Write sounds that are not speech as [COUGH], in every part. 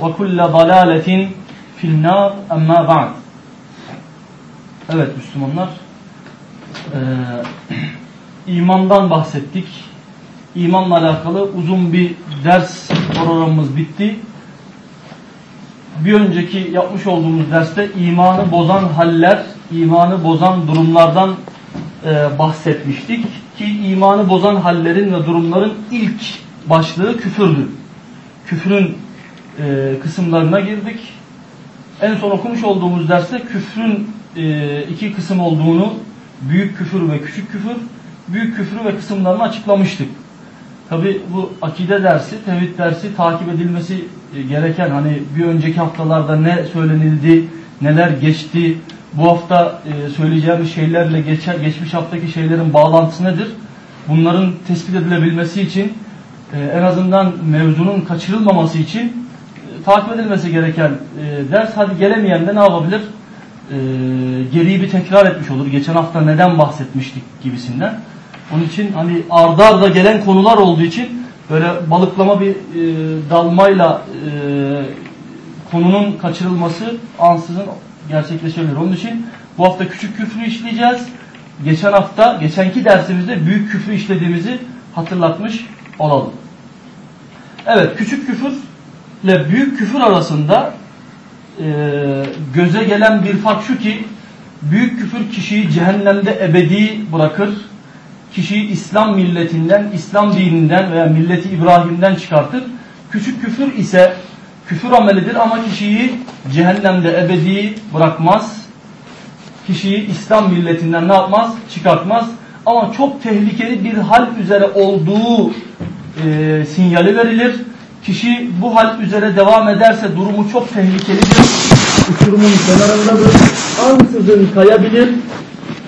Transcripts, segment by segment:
وكل ضلالة في النار أما بعد Evet Müslümanlar e, imandan [CLEARS THROAT] bahsettik. İmanla alakalı uzun bir ders programımız bitti. Bir önceki yapmış olduğumuz derste imanı bozan haller, imanı bozan durumlardan e, bahsetmiştik. Ki imanı bozan hallerin ve durumların ilk başlığı küfürdü. Küfrün e, kısımlarına girdik. En son okumuş olduğumuz derste küfrün e, iki kısım olduğunu, büyük küfür ve küçük küfür, büyük küfrü ve kısımlarını açıklamıştık. Tabi bu akide dersi, tevhid dersi takip edilmesi e, gereken hani bir önceki haftalarda ne söylenildi, neler geçti, bu hafta e, söyleyeceğimiz şeylerle geçer, geçmiş haftaki şeylerin bağlantısı nedir? Bunların tespit edilebilmesi için e, en azından mevzunun kaçırılmaması için takip edilmesi gereken e, ders. Hadi gelemeyen de ne yapabilir? E, geriyi bir tekrar etmiş olur. Geçen hafta neden bahsetmiştik gibisinden. Onun için hani ardarda arda gelen konular olduğu için böyle balıklama bir e, dalmayla e, konunun kaçırılması ansızın gerçekleşebilir. Onun için bu hafta küçük küfrü işleyeceğiz. Geçen hafta, geçenki dersimizde büyük küfrü işlediğimizi hatırlatmış olalım. Evet, küçük küfür ile büyük küfür arasında e, göze gelen bir fark şu ki büyük küfür kişiyi cehennemde ebedi bırakır. Kişiyi İslam milletinden, İslam dininden veya milleti İbrahim'den çıkartır. Küçük küfür ise küfür amelidir ama kişiyi cehennemde ebedi bırakmaz. Kişiyi İslam milletinden ne yapmaz? Çıkartmaz. Ama çok tehlikeli bir hal üzere olduğu e, sinyali verilir. Kişi bu hal üzere devam ederse durumu çok tehlikelidir. Uçurumun kenarındadır. Ansızın kayabilir.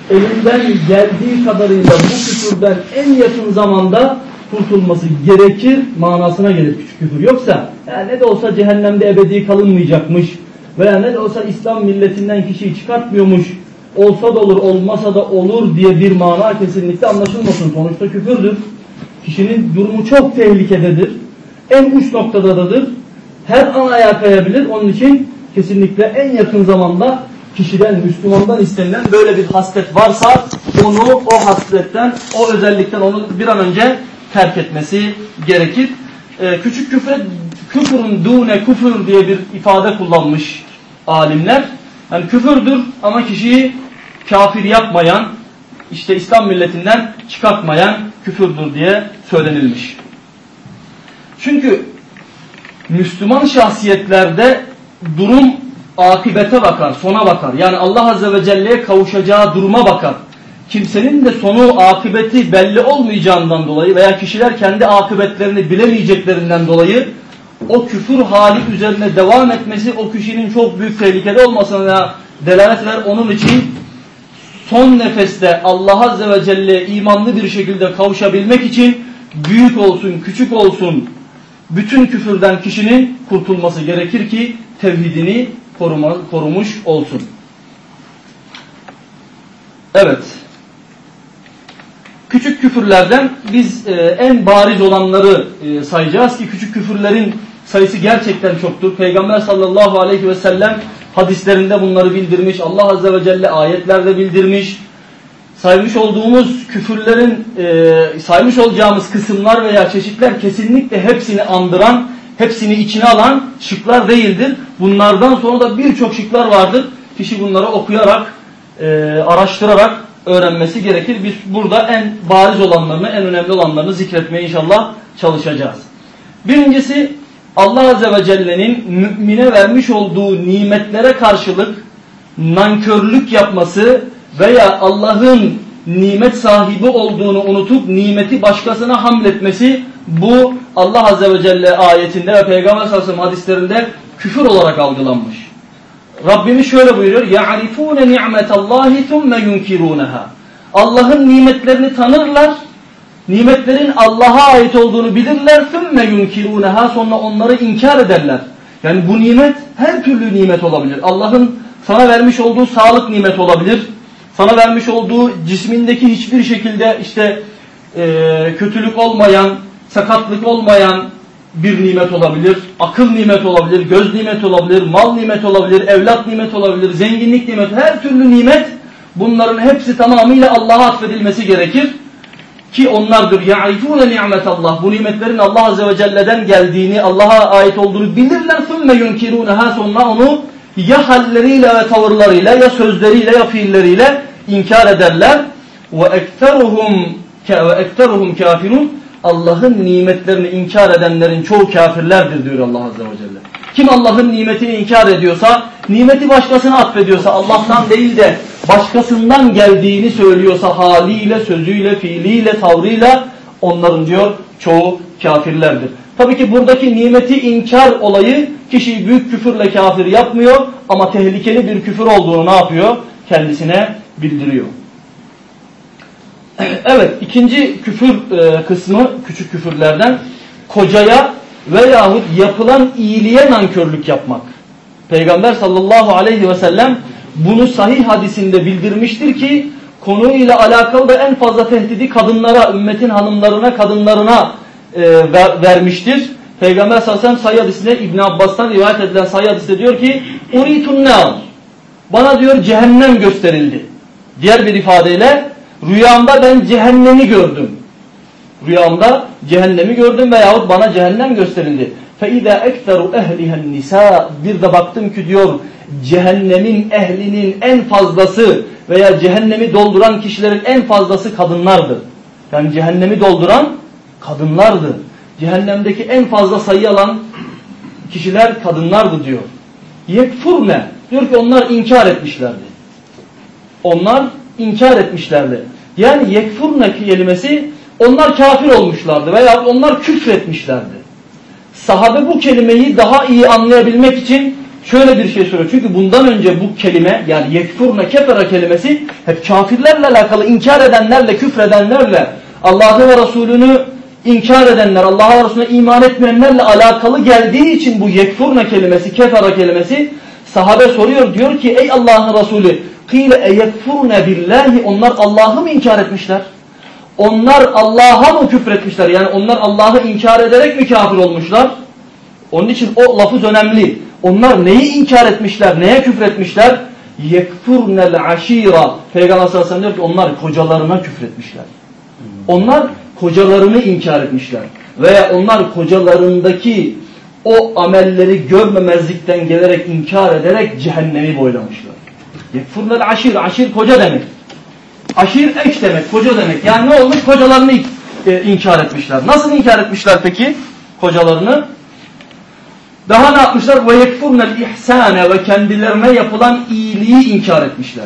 Elinden geldiği kadarıyla bu küfürden en yakın zamanda kurtulması gerekir manasına gelir küçük küfür. Yoksa ya ne de olsa cehennemde ebedi kalınmayacakmış veya ne de olsa İslam milletinden kişiyi çıkartmıyormuş olsa da olur olmasa da olur diye bir mana kesinlikle anlaşılmasın. Sonuçta küfürdür. Kişinin durumu çok tehlikededir. En uç noktadadır. Her an ayağa kayabilir. Onun için kesinlikle en yakın zamanda kişiden, Müslümandan istenilen böyle bir haslet varsa onu o hasletten, o özellikten onu bir an önce terk etmesi gerekir. Ee, küçük küfre, küfürün dune küfür diye bir ifade kullanmış alimler. Yani küfürdür ama kişiyi kafir yapmayan, işte İslam milletinden çıkartmayan küfürdür diye söylenilmiş. Çünkü Müslüman şahsiyetlerde durum akibete bakar, sona bakar. Yani Allah Azze ve Celle'ye kavuşacağı duruma bakar. Kimsenin de sonu akıbeti belli olmayacağından dolayı veya kişiler kendi akıbetlerini bilemeyeceklerinden dolayı o küfür hali üzerine devam etmesi o kişinin çok büyük tehlikede olmasına delalet eder. Onun için son nefeste Allah Azze ve Celle'ye imanlı bir şekilde kavuşabilmek için büyük olsun, küçük olsun bütün küfürden kişinin kurtulması gerekir ki tevhidini koruma, korumuş olsun. Evet. Küçük küfür küfürlerden biz e, en bariz olanları e, sayacağız ki küçük küfürlerin sayısı gerçekten çoktur. Peygamber sallallahu aleyhi ve sellem hadislerinde bunları bildirmiş. Allah azze ve celle ayetlerde bildirmiş. Saymış olduğumuz küfürlerin e, saymış olacağımız kısımlar veya çeşitler kesinlikle hepsini andıran, hepsini içine alan şıklar değildir. Bunlardan sonra da birçok şıklar vardır. Kişi bunları okuyarak, e, araştırarak öğrenmesi gerekir. Biz burada en bariz olanlarını, en önemli olanlarını zikretmeye inşallah çalışacağız. Birincisi Allah Azze ve Celle'nin mümine vermiş olduğu nimetlere karşılık nankörlük yapması veya Allah'ın nimet sahibi olduğunu unutup nimeti başkasına hamletmesi bu Allah Azze ve Celle ayetinde ve Peygamber sallallahu aleyhi ve sellem hadislerinde küfür olarak algılanmış. Rabbimiz şöyle buyuruyor. يَعْرِفُونَ نِعْمَةَ اللّٰهِ ثُمَّ يُنْكِرُونَهَا Allah'ın nimetlerini tanırlar. Nimetlerin Allah'a ait olduğunu bilirler. ثُمَّ يُنْكِرُونَهَا Sonra onları inkar ederler. Yani bu nimet her türlü nimet olabilir. Allah'ın sana vermiş olduğu sağlık nimet olabilir. Sana vermiş olduğu cismindeki hiçbir şekilde işte e, kötülük olmayan, sakatlık olmayan bir nimet olabilir, akıl nimet olabilir, göz nimet olabilir, mal nimet olabilir, evlat nimet olabilir, zenginlik nimet, her türlü nimet bunların hepsi tamamıyla Allah'a atfedilmesi gerekir. Ki onlardır يَعْرِفُونَ نِعْمَةَ Allah. Bu nimetlerin Allah Azze ve Celle'den geldiğini, Allah'a ait olduğunu bilirler. ثُمَّ يُنْكِرُونَهَا Sonra onu ya halleriyle ve tavırlarıyla ya sözleriyle ya fiilleriyle inkar ederler. Ve ekteruhum ve ekteruhum kafirun. Allah'ın nimetlerini inkar edenlerin çoğu kafirlerdir diyor Allah azze ve celle. Kim Allah'ın nimetini inkar ediyorsa, nimeti başkasına atfediyorsa, Allah'tan değil de başkasından geldiğini söylüyorsa haliyle, sözüyle, fiiliyle, tavrıyla onların diyor çoğu kafirlerdir. Tabii ki buradaki nimeti inkar olayı kişiyi büyük küfürle kafir yapmıyor ama tehlikeli bir küfür olduğunu ne yapıyor? Kendisine bildiriyor. [CLEARS THROAT] Evet ikinci küfür e, kısmı küçük küfürlerden kocaya veyahut yapılan iyiliğe nankörlük yapmak. Peygamber sallallahu aleyhi ve sellem bunu sahih hadisinde bildirmiştir ki konuyla alakalı da en fazla tehdidi kadınlara, ümmetin hanımlarına, kadınlarına e, ver, vermiştir. Peygamber sallallahu aleyhi ve sellem sayı hadisinde İbn Abbas'tan rivayet edilen sayı hadisinde diyor ki Uritun nar. Bana diyor cehennem gösterildi. Diğer bir ifadeyle Rüyamda ben cehennemi gördüm. Rüyamda cehennemi gördüm veyahut bana cehennem gösterildi. فَاِذَا اَكْتَرُ اَهْلِهَا النِّسَاء Bir de baktım ki diyor cehennemin ehlinin en fazlası veya cehennemi dolduran kişilerin en fazlası kadınlardır. Yani cehennemi dolduran kadınlardır. Cehennemdeki en fazla sayı alan kişiler kadınlardı diyor. Yekfurne diyor ki onlar inkar etmişlerdi. Onlar inkar etmişlerdi. Yani yekfurne kelimesi onlar kafir olmuşlardı veya onlar küfretmişlerdi. Sahabe bu kelimeyi daha iyi anlayabilmek için şöyle bir şey söylüyor. Çünkü bundan önce bu kelime yani yekfurne kefere kelimesi hep kafirlerle alakalı inkar edenlerle küfredenlerle Allah'ı ve Resulünü inkar edenler, Allah'a ve Resulüne iman etmeyenlerle alakalı geldiği için bu yekfurne kelimesi, kefere kelimesi sahabe soruyor. Diyor ki ey Allah'ın Resulü Kıyle eyekfurne billahi onlar Allah'ı mı inkar etmişler? Onlar Allah'a mı küfretmişler? Yani onlar Allah'ı inkar ederek mi kafir olmuşlar? Onun için o lafız önemli. Onlar neyi inkar etmişler? Neye küfretmişler? Yekfurnel aşira. Peygamber sallallahu aleyhi ve sellem diyor ki onlar kocalarına küfretmişler. Onlar kocalarını inkar etmişler. Veya onlar kocalarındaki o amelleri görmemezlikten gelerek inkar ederek cehennemi boylamışlar. Yekfurnel aşir. Aşir koca demek. Aşir eş demek. Koca demek. Yani ne olmuş? Kocalarını e, inkar etmişler. Nasıl inkar etmişler peki? Kocalarını. Daha ne yapmışlar? Ve yekfurnel ihsane ve kendilerine yapılan iyiliği inkar etmişler.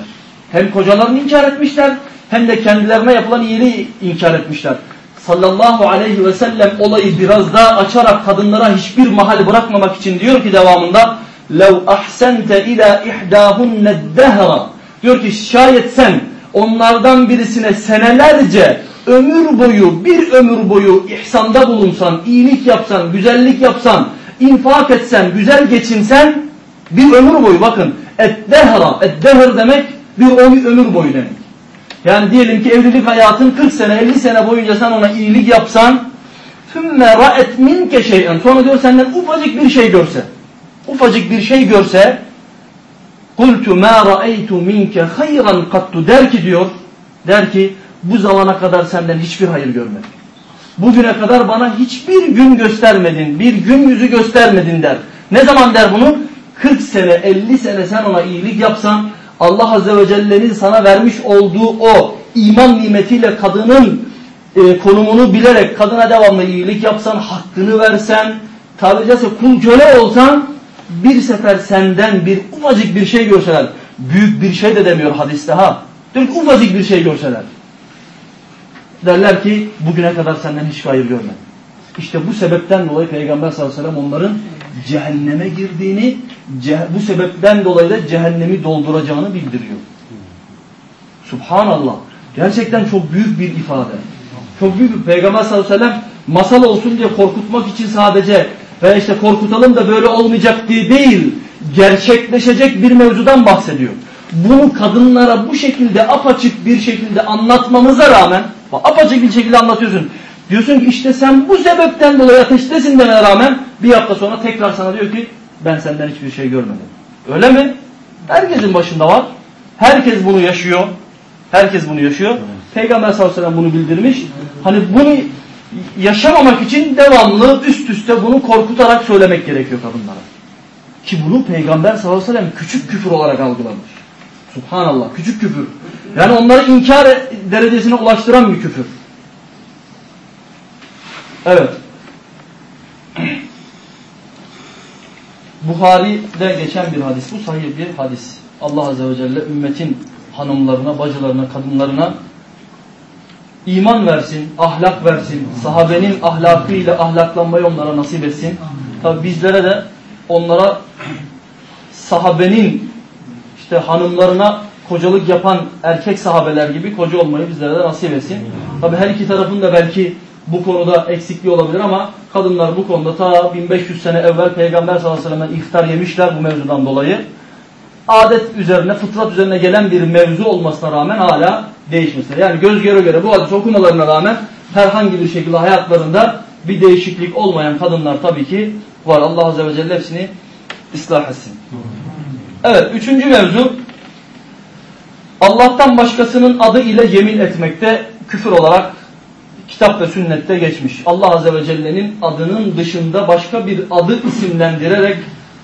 Hem kocalarını inkar etmişler hem de kendilerine yapılan iyiliği inkar etmişler. Sallallahu aleyhi ve sellem olayı biraz daha açarak kadınlara hiçbir mahal bırakmamak için diyor ki devamında لَوْ أَحْسَنْتَ اِلَى اِحْدَاهُنَّ الدَّهْرَ Diyor ki şayet sen onlardan birisine senelerce ömür boyu bir ömür boyu ihsanda bulunsan, iyilik yapsan, güzellik yapsan, infak etsen, güzel geçinsen bir ömür boyu bakın eddehra, eddehr demek bir ömür boyu demek. Yani diyelim ki evlilik hayatın 40 sene 50 sene boyunca sen ona iyilik yapsan ثُمَّ رَأَتْ مِنْكَ شَيْئًا Sonra diyor senden ufacık bir şey görse ufacık bir şey görse قُلْتُ مَا رَأَيْتُ مِنْكَ خَيْرًا قَطُّ der ki diyor der ki bu zamana kadar senden hiçbir hayır görmedim. Bugüne kadar bana hiçbir gün göstermedin, bir gün yüzü göstermedin der. Ne zaman der bunu? 40 sene, 50 sene sen ona iyilik yapsan, Allah Azze ve Celle'nin sana vermiş olduğu o iman nimetiyle kadının e, konumunu bilerek kadına devamlı iyilik yapsan, hakkını versen, tabiri caizse kul köle olsan, bir sefer senden bir ufacık bir şey görseler, büyük bir şey de demiyor hadiste ha, diyor ki ufacık bir şey görseler, derler ki bugüne kadar senden hiç hayır görmedim. İşte bu sebepten dolayı Peygamber sallallahu aleyhi ve sellem onların cehenneme girdiğini, bu sebepten dolayı da cehennemi dolduracağını bildiriyor. Subhanallah. Gerçekten çok büyük bir ifade. Çok büyük bir Peygamber sallallahu aleyhi ve sellem masal olsun diye korkutmak için sadece ve işte korkutalım da böyle olmayacak diye değil, gerçekleşecek bir mevzudan bahsediyor. Bunu kadınlara bu şekilde apaçık bir şekilde anlatmamıza rağmen, apaçık bir şekilde anlatıyorsun. Diyorsun ki işte sen bu sebepten dolayı ateştesin demene rağmen bir hafta sonra tekrar sana diyor ki ben senden hiçbir şey görmedim. Öyle mi? Herkesin başında var. Herkes bunu yaşıyor. Herkes bunu yaşıyor. Peygamber sallallahu aleyhi ve sellem bunu bildirmiş. Hani bunu yaşamamak için devamlı üst üste bunu korkutarak söylemek gerekiyor kadınlara. Ki bunu Peygamber sallallahu aleyhi ve sellem küçük küfür olarak algılamış. Subhanallah küçük küfür. Yani onları inkar derecesine ulaştıran bir küfür. Evet. Buhari'de geçen bir hadis. Bu sahih bir hadis. Allah Azze ve Celle ümmetin hanımlarına, bacılarına, kadınlarına iman versin, ahlak versin. Sahabenin ahlakıyla ahlaklanmayı onlara nasip etsin. Tabi bizlere de onlara sahabenin işte hanımlarına kocalık yapan erkek sahabeler gibi koca olmayı bizlere de nasip etsin. Tabi her iki tarafın da belki bu konuda eksikliği olabilir ama kadınlar bu konuda ta 1500 sene evvel Peygamber sallallahu aleyhi ve sellem'den iftar yemişler bu mevzudan dolayı. Adet üzerine, fıtrat üzerine gelen bir mevzu olmasına rağmen hala değişmişler. Yani göz göre göre bu hadis okumalarına rağmen herhangi bir şekilde hayatlarında bir değişiklik olmayan kadınlar tabii ki var. Allah Azze ve Celle hepsini ıslah etsin. Evet, üçüncü mevzu Allah'tan başkasının adı ile yemin etmekte küfür olarak kitap ve sünnette geçmiş. Allah Azze ve Celle'nin adının dışında başka bir adı isimlendirerek,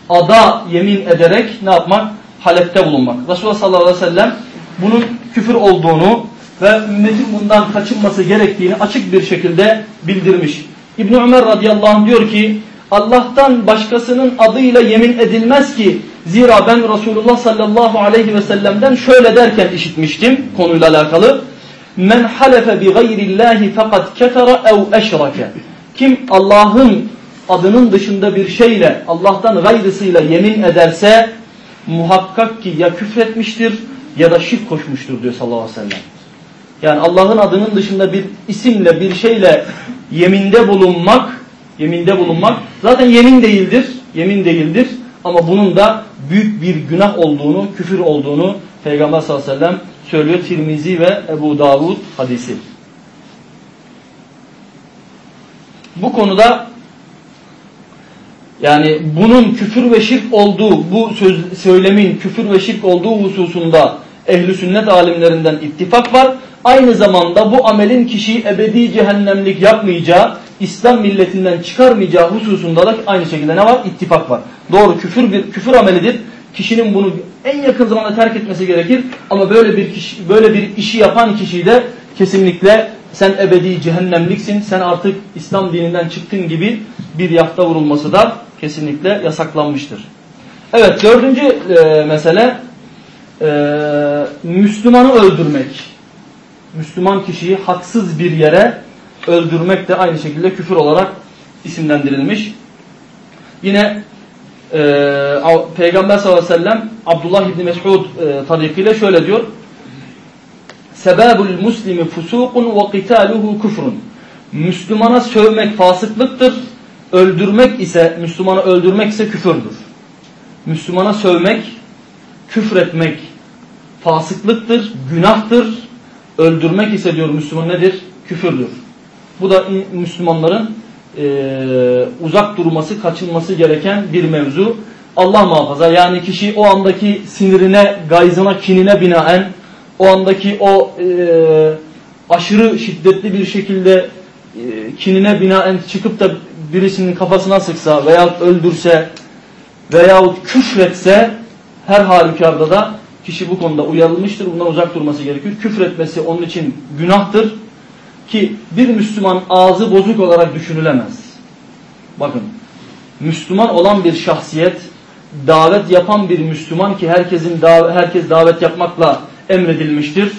ada yemin ederek ne yapmak? Halepte bulunmak. Resulullah sallallahu aleyhi ve sellem bunun küfür olduğunu ve ümmetin bundan kaçınması gerektiğini açık bir şekilde bildirmiş. İbn Ömer radıyallahu anh diyor ki Allah'tan başkasının adıyla yemin edilmez ki zira ben Resulullah sallallahu aleyhi ve sellem'den şöyle derken işitmiştim konuyla alakalı. Men halefe bi gayrillahi fakat kefere ev eşrake. Kim Allah'ın adının dışında bir şeyle Allah'tan gayrısıyla yemin ederse muhakkak ki ya küfretmiştir ya da şirk koşmuştur diyor sallallahu aleyhi ve sellem. Yani Allah'ın adının dışında bir isimle bir şeyle yeminde bulunmak, yeminde bulunmak zaten yemin değildir, yemin değildir ama bunun da büyük bir günah olduğunu, küfür olduğunu Peygamber sallallahu aleyhi ve sellem söylüyor Tirmizi ve Ebu Davud hadisi. Bu konuda yani bunun küfür ve şirk olduğu, bu söz, söylemin küfür ve şirk olduğu hususunda ehli sünnet alimlerinden ittifak var. Aynı zamanda bu amelin kişiyi ebedi cehennemlik yapmayacağı, İslam milletinden çıkarmayacağı hususunda da aynı şekilde ne var? İttifak var. Doğru küfür bir küfür amelidir. Kişinin bunu en yakın zamanda terk etmesi gerekir. Ama böyle bir kişi, böyle bir işi yapan kişiyi de kesinlikle sen ebedi cehennemliksin, sen artık İslam dininden çıktın gibi bir yafta vurulması da kesinlikle yasaklanmıştır. Evet dördüncü e, mesele e, Müslümanı öldürmek. Müslüman kişiyi haksız bir yere öldürmek de aynı şekilde küfür olarak isimlendirilmiş. Yine e, Peygamber sallallahu aleyhi ve sellem Abdullah İbni Mes'ud e, tarikiyle şöyle diyor. Sebabul muslimi fusukun ve qitaluhu kufrun. Müslümana sövmek fasıklıktır. Öldürmek ise Müslümanı öldürmek ise küfürdür. Müslümana sövmek, küfretmek fasıklıktır, günahtır. öldürmek ise diyor Müslüman nedir? Küfürdür. Bu da Müslümanların e, uzak durması, kaçınması gereken bir mevzu. Allah muhafaza yani kişi o andaki sinirine, gayzına, kinine binaen o andaki o e, aşırı şiddetli bir şekilde e, kinine binaen çıkıp da birisinin kafasına sıksa veya öldürse veyahut küfretse her halükarda da kişi bu konuda uyarılmıştır. Bundan uzak durması gerekiyor. Küfretmesi onun için günahtır. Ki bir Müslüman ağzı bozuk olarak düşünülemez. Bakın Müslüman olan bir şahsiyet davet yapan bir Müslüman ki herkesin herkes davet yapmakla emredilmiştir.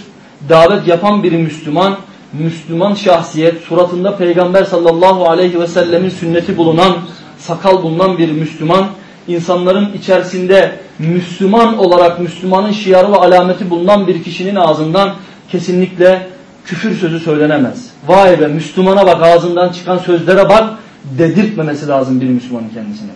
Davet yapan bir Müslüman Müslüman şahsiyet suratında Peygamber sallallahu aleyhi ve sellemin sünneti bulunan sakal bulunan bir Müslüman insanların içerisinde Müslüman olarak Müslümanın şiarı ve alameti bulunan bir kişinin ağzından kesinlikle küfür sözü söylenemez. Vay be Müslümana bak ağzından çıkan sözlere bak dedirtmemesi lazım bir Müslümanın kendisine.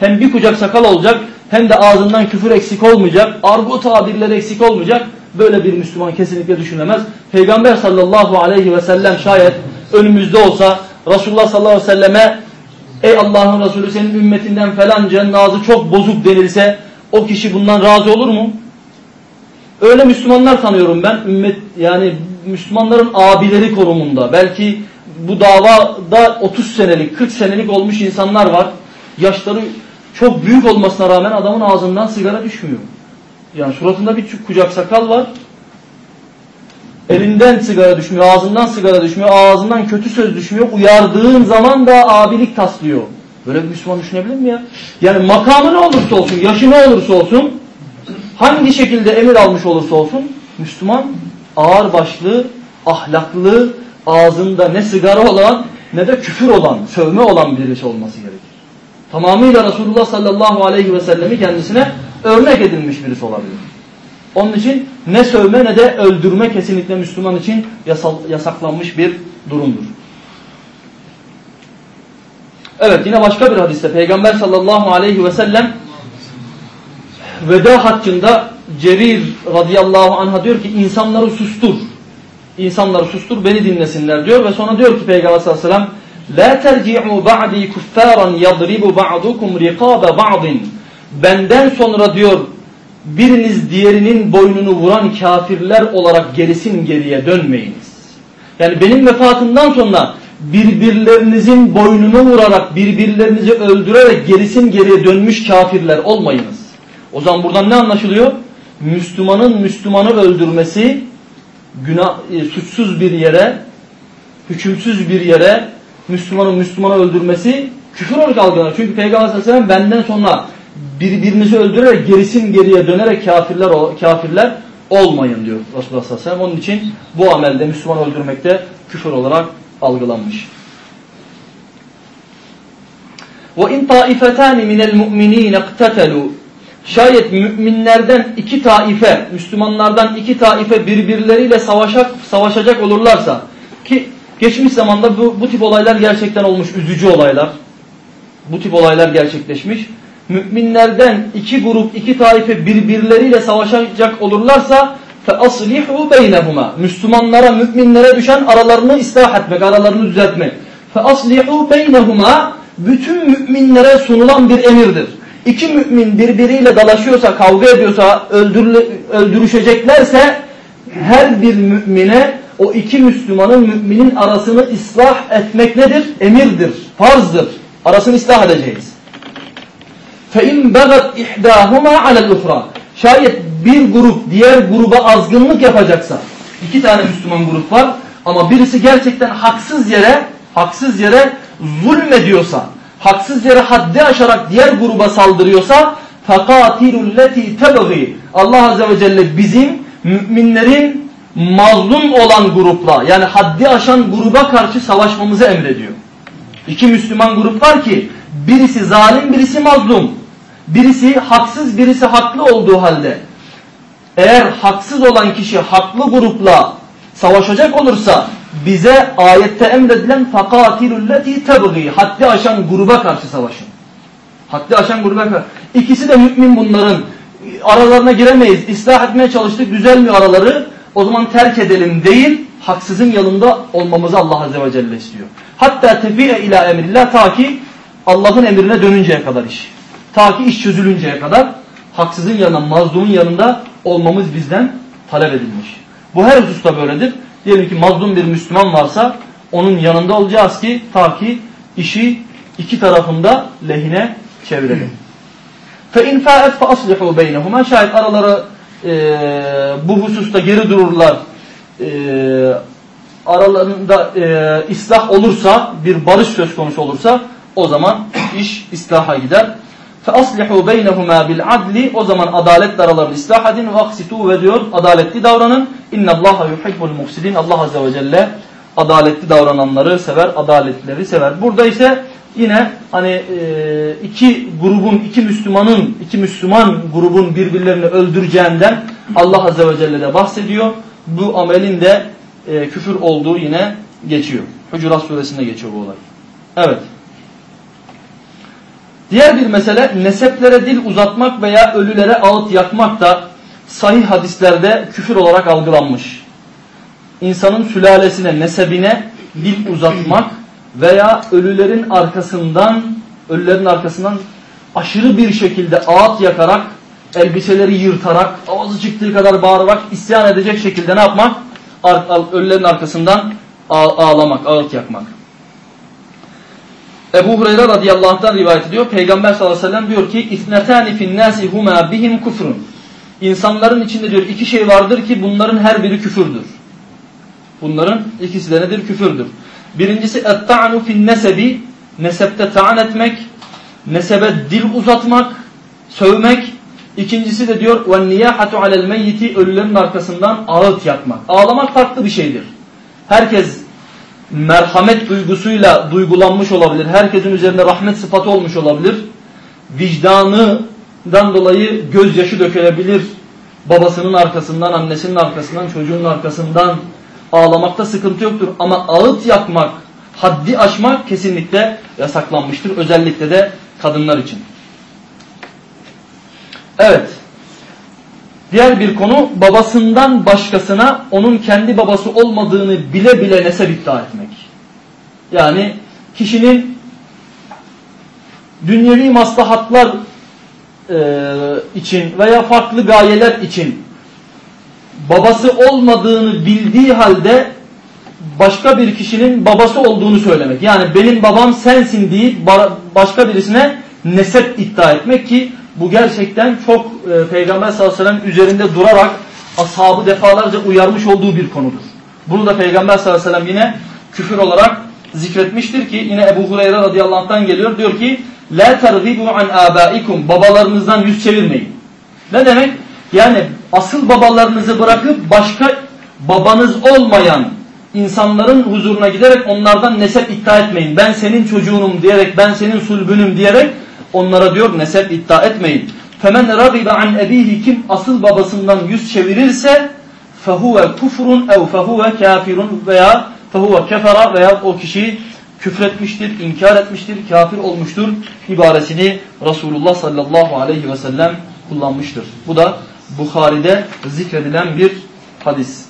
Hem bir kucak sakal olacak hem de ağzından küfür eksik olmayacak. Argo tabirleri eksik olmayacak. Böyle bir Müslüman kesinlikle düşünemez. Peygamber sallallahu aleyhi ve sellem şayet önümüzde olsa Resulullah sallallahu aleyhi ve selleme ey Allah'ın Resulü senin ümmetinden falancanın ağzı çok bozuk denilse o kişi bundan razı olur mu? Öyle Müslümanlar tanıyorum ben. Ümmet yani Müslümanların abileri konumunda. Belki bu davada 30 senelik, 40 senelik olmuş insanlar var. Yaşları çok büyük olmasına rağmen adamın ağzından sigara düşmüyor. Yani suratında bir kucak sakal var. Elinden sigara düşmüyor, ağzından sigara düşmüyor, ağzından kötü söz düşmüyor. Uyardığın zaman da abilik taslıyor. Böyle bir Müslüman düşünebilir mi ya? Yani makamı ne olursa olsun, yaşı ne olursa olsun, hangi şekilde emir almış olursa olsun, Müslüman ağır başlı, ahlaklı, ağzında ne sigara olan ne de küfür olan, sövme olan birisi olması gerekir. Tamamıyla Resulullah sallallahu aleyhi ve sellemi kendisine örnek edilmiş birisi olabilir. Onun için ne sövme ne de öldürme kesinlikle Müslüman için yasaklanmış bir durumdur. Evet yine başka bir hadiste Peygamber sallallahu aleyhi ve sellem veda haccında Cerir radıyallahu anh'a diyor ki insanları sustur. İnsanları sustur beni dinlesinler diyor ve sonra diyor ki Peygamber sallallahu aleyhi ve sellem La terci'u ba'di kuffaran yadribu ba'dukum riqabe ba'din. Benden sonra diyor biriniz diğerinin boynunu vuran kafirler olarak gerisin geriye dönmeyiniz. Yani benim vefatımdan sonra birbirlerinizin boynunu vurarak, birbirlerinizi öldürerek gerisin geriye dönmüş kafirler olmayınız. O zaman buradan ne anlaşılıyor? Müslümanın Müslümanı öldürmesi günah, e, suçsuz bir yere, hükümsüz bir yere Müslümanın Müslümanı öldürmesi küfür olarak algılanır. Çünkü Peygamber sallallahu aleyhi ve sellem benden sonra birbirinizi öldürerek gerisin geriye dönerek kafirler kafirler olmayın diyor Resulullah sallallahu aleyhi ve sellem. Onun için bu amelde Müslüman öldürmekte küfür olarak algılanmış. وَاِنْ طَائِفَتَانِ مِنَ الْمُؤْمِنِينَ اقْتَتَلُوا Şayet müminlerden iki taife, Müslümanlardan iki taife birbirleriyle savaşak, savaşacak olurlarsa ki geçmiş zamanda bu, bu tip olaylar gerçekten olmuş, üzücü olaylar. Bu tip olaylar gerçekleşmiş. Müminlerden iki grup, iki taife birbirleriyle savaşacak olurlarsa فَأَصْلِحُوا بَيْنَهُمَا Müslümanlara, müminlere düşen aralarını ıslah etmek, aralarını düzeltmek. فَأَصْلِحُوا بَيْنَهُمَا Bütün müminlere sunulan bir emirdir. İki mümin birbiriyle dalaşıyorsa, kavga ediyorsa, öldürüşeceklerse her bir mümine o iki Müslümanın müminin arasını ıslah etmek nedir? Emirdir, farzdır. Arasını ıslah edeceğiz. فَاِنْ بَغَتْ اِحْدَاهُمَا عَلَى الْاُخْرَى Şayet bir grup diğer gruba azgınlık yapacaksa, iki tane Müslüman grup var ama birisi gerçekten haksız yere, haksız yere zulmediyorsa, haksız yere haddi aşarak diğer gruba saldırıyorsa فَقَاتِلُ الَّتِي تَبَغِي Allah Azze ve Celle bizim müminlerin mazlum olan grupla yani haddi aşan gruba karşı savaşmamızı emrediyor. İki Müslüman grup var ki birisi zalim birisi mazlum. Birisi haksız birisi haklı olduğu halde eğer haksız olan kişi haklı grupla savaşacak olursa bize ayette emredilen fakatilulleti tebgi haddi aşan gruba karşı savaşın. Haddi aşan gruba karşı. İkisi de mümin bunların aralarına giremeyiz. İslah etmeye çalıştık düzelmiyor araları. o zaman terk edelim değil, haksızın yanında olmamızı Allah Azze ve Celle istiyor. Hatta tefi'e ila emrillah ta ki Allah'ın emrine dönünceye kadar iş. Ta ki iş çözülünceye kadar haksızın yanında, mazlumun yanında olmamız bizden talep edilmiş. Bu her hususta böyledir. Diyelim ki mazlum bir Müslüman varsa onun yanında olacağız ki ta ki işi iki tarafında lehine çevirelim. فَاِنْ فَاَتْ فَأَصْلِحُوا بَيْنَهُمَا Şayet araları e, bu hususta geri dururlar, e, aralarında e, islah olursa, bir barış söz konusu olursa o zaman iş islaha gider. فَأَصْلِحُوا بَيْنَهُمَا بِالْعَدْلِ O zaman adaletle aralarını ıslah edin. وَاقْسِتُوا ve diyor adaletli davranın. اِنَّ اللّٰهَ يُحِبُّ الْمُفْسِدِينَ Allah Azze ve Celle adaletli davrananları sever, adaletlileri sever. Burada ise yine hani e, iki grubun, iki Müslümanın, iki Müslüman grubun birbirlerini öldüreceğinden Allah Azze ve Celle de bahsediyor. Bu amelin de e, küfür olduğu yine geçiyor. Hucurat suresinde geçiyor bu olay. Evet. Diğer bir mesele neseplere dil uzatmak veya ölülere ağıt yakmak da sahih hadislerde küfür olarak algılanmış. İnsanın sülalesine, nesebine dil uzatmak veya ölülerin arkasından ölülerin arkasından aşırı bir şekilde ağıt yakarak, elbiseleri yırtarak, ağzı çıktığı kadar bağırarak isyan edecek şekilde ne yapmak? Ölülerin arkasından ağlamak, ağıt yakmak. Ebu Hureyre radıyallahu anh'tan rivayet ediyor. Peygamber sallallahu aleyhi ve sellem diyor ki İsnetani fin nasi huma bihim kufrun. İnsanların içinde diyor iki şey vardır ki bunların her biri küfürdür. Bunların ikisi de nedir? Küfürdür. Birincisi et-ta'nu fin nesebi. Nesepte ta'an etmek. Nesebe dil uzatmak. Sövmek. İkincisi de diyor ve niyahatu alel meyyiti ölülerin arkasından ağıt yakmak. Ağlamak farklı bir şeydir. Herkes merhamet duygusuyla duygulanmış olabilir. Herkesin üzerinde rahmet sıfatı olmuş olabilir. Vicdanından dolayı gözyaşı dökülebilir. Babasının arkasından, annesinin arkasından, çocuğun arkasından ağlamakta sıkıntı yoktur. Ama ağıt yakmak, haddi aşmak kesinlikle yasaklanmıştır. Özellikle de kadınlar için. Evet. Diğer bir konu babasından başkasına onun kendi babası olmadığını bile bile nesep iddia etmek. Yani kişinin dünyevi maslahatlar e, için veya farklı gayeler için babası olmadığını bildiği halde başka bir kişinin babası olduğunu söylemek. Yani benim babam sensin deyip başka birisine nesep iddia etmek ki bu gerçekten çok e, Peygamber sallallahu aleyhi ve sellem üzerinde durarak ashabı defalarca uyarmış olduğu bir konudur. Bunu da Peygamber sallallahu aleyhi ve sellem yine küfür olarak zikretmiştir ki yine Ebu Hureyre radıyallahu anh'tan geliyor. Diyor ki La tergibu an abaikum babalarınızdan yüz çevirmeyin. Ne demek? Yani asıl babalarınızı bırakıp başka babanız olmayan insanların huzuruna giderek onlardan nesep iddia etmeyin. Ben senin çocuğunum diyerek, ben senin sulbünüm diyerek onlara diyor nesep iddia etmeyin. Femen ragibe an ebihi kim asıl babasından yüz çevirirse fehuve kufrun ev fehuve kafirun veya fehuve kefera veya o kişi küfretmiştir, inkar etmiştir, kafir olmuştur ibaresini Resulullah sallallahu aleyhi ve sellem kullanmıştır. Bu da Bukhari'de zikredilen bir hadis.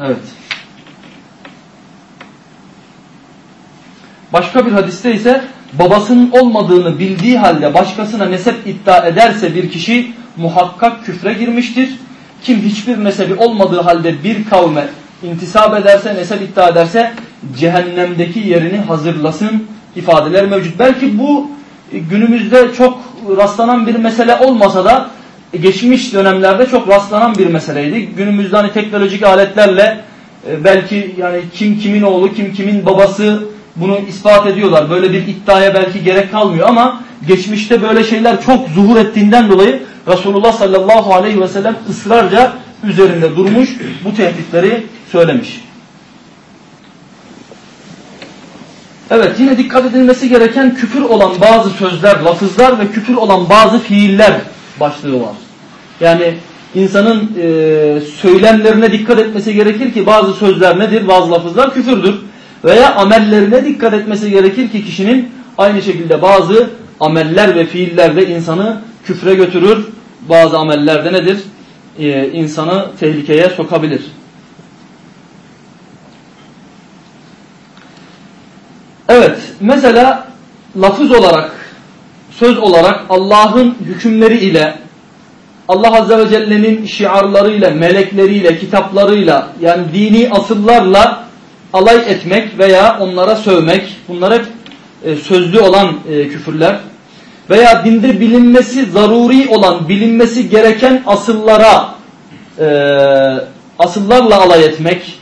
Evet. Başka bir hadiste ise babasının olmadığını bildiği halde başkasına nesep iddia ederse bir kişi muhakkak küfre girmiştir. Kim hiçbir nesebi olmadığı halde bir kavme intisap ederse, nesep iddia ederse cehennemdeki yerini hazırlasın ifadeler mevcut. Belki bu günümüzde çok rastlanan bir mesele olmasa da geçmiş dönemlerde çok rastlanan bir meseleydi. Günümüzde hani teknolojik aletlerle e, belki yani kim kimin oğlu, kim kimin babası bunu ispat ediyorlar. Böyle bir iddiaya belki gerek kalmıyor ama geçmişte böyle şeyler çok zuhur ettiğinden dolayı Resulullah sallallahu aleyhi ve sellem ısrarca üzerinde durmuş, bu tehditleri söylemiş. Evet yine dikkat edilmesi gereken küfür olan bazı sözler, lafızlar ve küfür olan bazı fiiller başlığı var. Yani insanın e, söylemlerine dikkat etmesi gerekir ki bazı sözler nedir, bazı lafızlar küfürdür. Veya amellerine dikkat etmesi gerekir ki kişinin aynı şekilde bazı ameller ve fiillerle insanı küfre götürür. Bazı amellerde nedir? Ee, insanı tehlikeye sokabilir. Evet, mesela lafız olarak, söz olarak Allah'ın hükümleri ile Allah Azze ve Celle'nin şiarlarıyla, melekleriyle, kitaplarıyla yani dini asıllarla alay etmek veya onlara sövmek bunlar hep e, sözlü olan e, küfürler veya dinde bilinmesi zaruri olan, bilinmesi gereken asıllara e, asıllarla alay etmek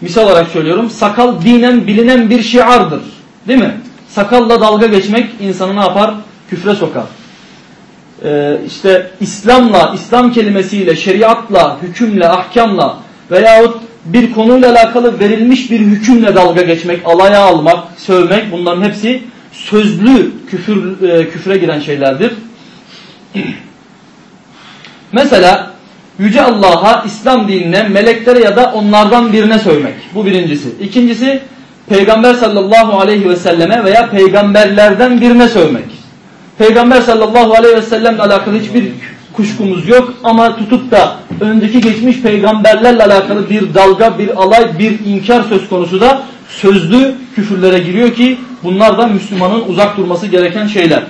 misal olarak söylüyorum sakal dinen bilinen bir şiardır değil mi? Sakalla dalga geçmek insanı ne yapar? Küfre sokar e, işte İslam'la, İslam kelimesiyle, şeriatla, hükümle, ahkamla veyahut bir konuyla alakalı verilmiş bir hükümle dalga geçmek, alaya almak, sövmek bunların hepsi sözlü küfür, e, küfre giren şeylerdir. [CLEARS THROAT] Mesela Yüce Allah'a, İslam dinine, meleklere ya da onlardan birine sövmek. Bu birincisi. İkincisi Peygamber sallallahu aleyhi ve selleme veya peygamberlerden birine sövmek. Peygamber sallallahu aleyhi ve sellemle alakalı hiçbir kuşkumuz yok ama tutup da önceki geçmiş peygamberlerle alakalı bir dalga, bir alay, bir inkar söz konusu da sözlü küfürlere giriyor ki bunlar da Müslümanın uzak durması gereken şeyler.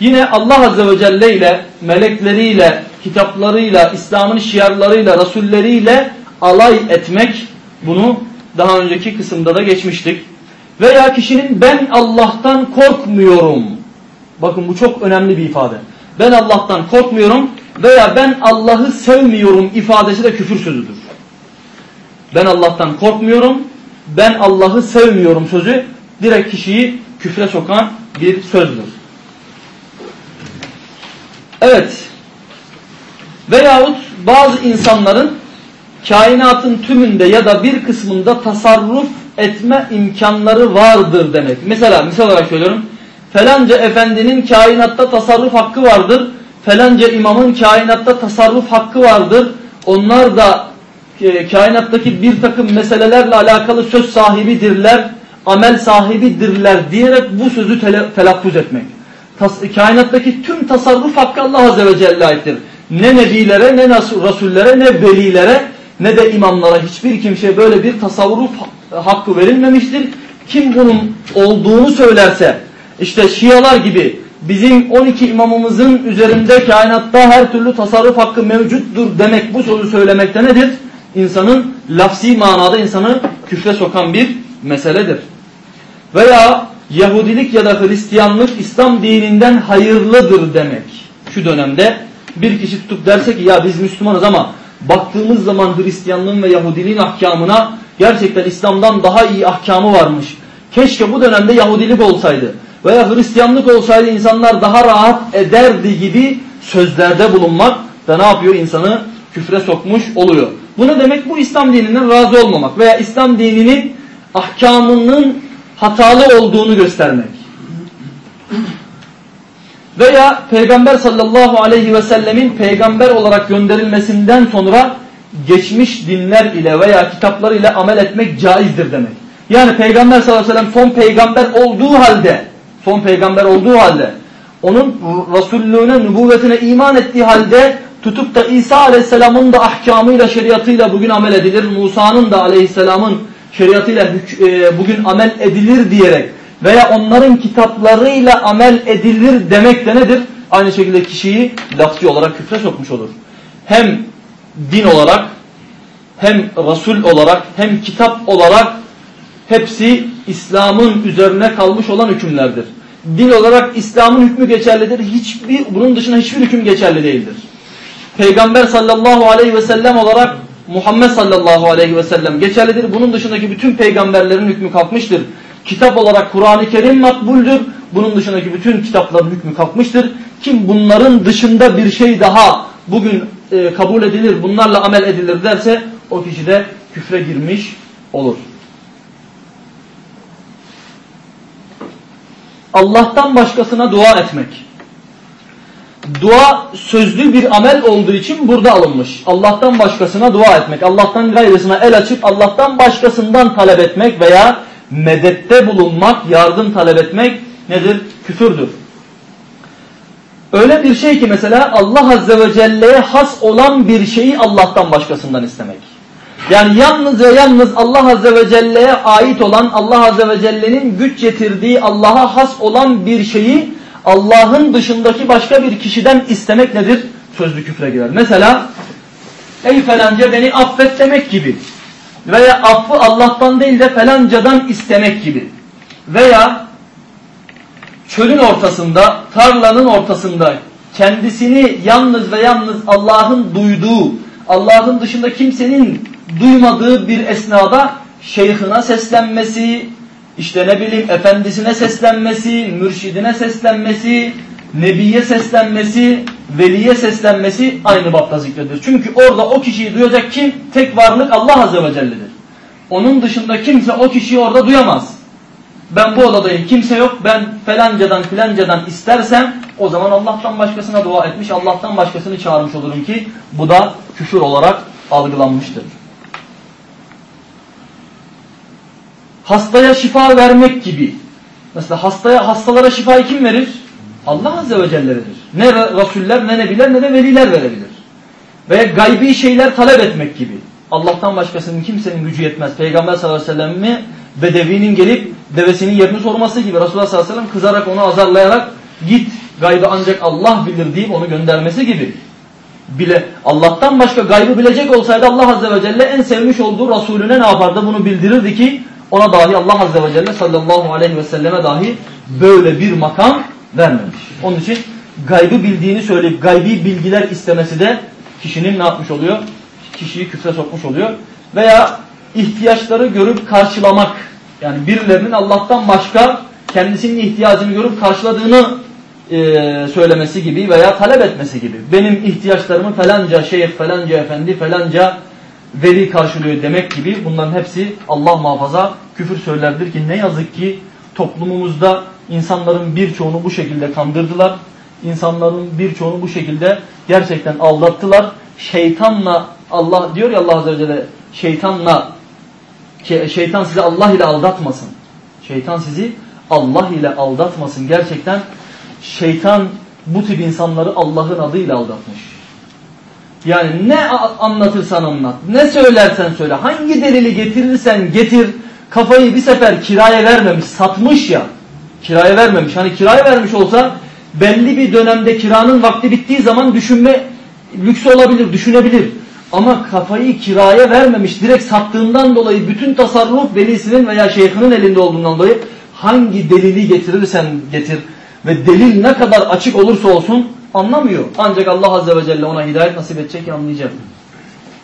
Yine Allah Azze ve Celle ile, melekleriyle, kitaplarıyla, İslam'ın şiarlarıyla, rasulleriyle alay etmek bunu daha önceki kısımda da geçmiştik. Veya kişinin ben Allah'tan korkmuyorum Bakın bu çok önemli bir ifade. Ben Allah'tan korkmuyorum veya ben Allah'ı sevmiyorum ifadesi de küfür sözüdür. Ben Allah'tan korkmuyorum, ben Allah'ı sevmiyorum sözü direkt kişiyi küfre sokan bir sözdür. Evet. Veyahut bazı insanların kainatın tümünde ya da bir kısmında tasarruf etme imkanları vardır demek. Mesela misal olarak söylüyorum Felanca efendinin kainatta tasarruf hakkı vardır. Felanca imamın kainatta tasarruf hakkı vardır. Onlar da e, kainattaki bir takım meselelerle alakalı söz sahibidirler, amel sahibidirler diyerek bu sözü telaffuz etmek. Tas kainattaki tüm tasarruf hakkı Allah Azze ve Celle aittir. Ne nebilere, ne rasullere, ne velilere, ne de imamlara hiçbir kimseye böyle bir tasarruf hakkı verilmemiştir. Kim bunun olduğunu söylerse işte Şialar gibi bizim 12 imamımızın üzerinde kainatta her türlü tasarruf hakkı mevcuttur demek bu sözü söylemekte nedir? İnsanın lafsi manada insanı küfre sokan bir meseledir. Veya Yahudilik ya da Hristiyanlık İslam dininden hayırlıdır demek. Şu dönemde bir kişi tutup derse ki ya biz Müslümanız ama baktığımız zaman Hristiyanlığın ve Yahudiliğin ahkamına gerçekten İslam'dan daha iyi ahkamı varmış. Keşke bu dönemde Yahudilik olsaydı veya Hristiyanlık olsaydı insanlar daha rahat ederdi gibi sözlerde bulunmak da ne yapıyor? insanı küfre sokmuş oluyor. Bu ne demek? Bu İslam dininden razı olmamak veya İslam dininin ahkamının hatalı olduğunu göstermek. Veya Peygamber sallallahu aleyhi ve sellemin peygamber olarak gönderilmesinden sonra geçmiş dinler ile veya kitaplar ile amel etmek caizdir demek. Yani Peygamber sallallahu aleyhi ve sellem son peygamber olduğu halde son peygamber olduğu halde onun Resullüğüne, nübüvvetine iman ettiği halde tutup da İsa Aleyhisselam'ın da ahkamıyla, şeriatıyla bugün amel edilir. Musa'nın da Aleyhisselam'ın şeriatıyla e, bugün amel edilir diyerek veya onların kitaplarıyla amel edilir demek de nedir? Aynı şekilde kişiyi lafzi olarak küfre sokmuş olur. Hem din olarak hem Resul olarak hem kitap olarak hepsi İslam'ın üzerine kalmış olan hükümlerdir. Din olarak İslam'ın hükmü geçerlidir. Hiçbir bunun dışında hiçbir hüküm geçerli değildir. Peygamber sallallahu aleyhi ve sellem olarak Muhammed sallallahu aleyhi ve sellem geçerlidir. Bunun dışındaki bütün peygamberlerin hükmü kalkmıştır. Kitap olarak Kur'an-ı Kerim makbuldür. Bunun dışındaki bütün kitapların hükmü kalkmıştır. Kim bunların dışında bir şey daha bugün e, kabul edilir, bunlarla amel edilir derse o kişi de küfre girmiş olur. Allah'tan başkasına dua etmek. Dua sözlü bir amel olduğu için burada alınmış. Allah'tan başkasına dua etmek. Allah'tan gayrısına el açıp Allah'tan başkasından talep etmek veya medette bulunmak, yardım talep etmek nedir? Küfürdür. Öyle bir şey ki mesela Allah Azze ve Celle'ye has olan bir şeyi Allah'tan başkasından istemek. Yani yalnız ve yalnız Allah Azze ve Celle'ye ait olan, Allah Azze ve Celle'nin güç getirdiği, Allah'a has olan bir şeyi Allah'ın dışındaki başka bir kişiden istemek nedir? Sözlü küfre girer. Mesela ey falanca beni affet demek gibi veya affı Allah'tan değil de falancadan istemek gibi veya çölün ortasında, tarlanın ortasında kendisini yalnız ve yalnız Allah'ın duyduğu, Allah'ın dışında kimsenin duymadığı bir esnada şeyhine seslenmesi, işte ne bileyim efendisine seslenmesi, mürşidine seslenmesi, nebiye seslenmesi, veliye seslenmesi aynı bapta zikredilir. Çünkü orada o kişiyi duyacak kim? Tek varlık Allah Azze ve Celle'dir. Onun dışında kimse o kişiyi orada duyamaz. Ben bu odadayım kimse yok ben felancadan filancadan istersem o zaman Allah'tan başkasına dua etmiş Allah'tan başkasını çağırmış olurum ki bu da küfür olarak algılanmıştır. Hastaya şifa vermek gibi. Mesela hastaya hastalara şifayı kim verir? Allah Azze ve Celle verir. Ne Rasuller ne Nebiler ne de Veliler verebilir. Veya gaybi şeyler talep etmek gibi. Allah'tan başkasının kimsenin gücü yetmez. Peygamber sallallahu aleyhi ve sellem'i Bedevinin gelip devesinin yerini sorması gibi Resulullah sallallahu aleyhi ve sellem kızarak onu azarlayarak git gaybı ancak Allah bilir deyip onu göndermesi gibi. Bile Allah'tan başka gaybı bilecek olsaydı Allah azze ve celle en sevmiş olduğu Resulüne ne yapardı? Bunu bildirirdi ki ona dahi Allah azze ve celle sallallahu aleyhi ve selleme dahi böyle bir makam vermemiş. Onun için gaybı bildiğini söyleyip gaybi bilgiler istemesi de kişinin ne yapmış oluyor? Kişiyi küfre sokmuş oluyor. Veya ihtiyaçları görüp karşılamak. Yani birilerinin Allah'tan başka kendisinin ihtiyacını görüp karşıladığını e, söylemesi gibi veya talep etmesi gibi. Benim ihtiyaçlarımı falanca şeyh, falanca efendi, falanca veli karşılıyor demek gibi bunların hepsi Allah muhafaza küfür söylerdir ki ne yazık ki toplumumuzda insanların birçoğunu bu şekilde kandırdılar. İnsanların birçoğunu bu şekilde gerçekten aldattılar. Şeytanla Allah diyor ya Allah Azze ve Celle şeytanla şeytan sizi Allah ile aldatmasın. Şeytan sizi Allah ile aldatmasın. Gerçekten şeytan bu tip insanları Allah'ın adıyla aldatmış. Yani ne anlatırsan anlat, ne söylersen söyle, hangi delili getirirsen getir, kafayı bir sefer kiraya vermemiş, satmış ya. Kiraya vermemiş. Hani kiraya vermiş olsa belli bir dönemde kiranın vakti bittiği zaman düşünme lüksü olabilir, düşünebilir. Ama kafayı kiraya vermemiş, direkt sattığından dolayı bütün tasarruf velisinin veya şeyhinin elinde olduğundan dolayı hangi delili getirirsen getir ve delil ne kadar açık olursa olsun anlamıyor. Ancak Allah Azze ve Celle ona hidayet nasip edecek anlayacak.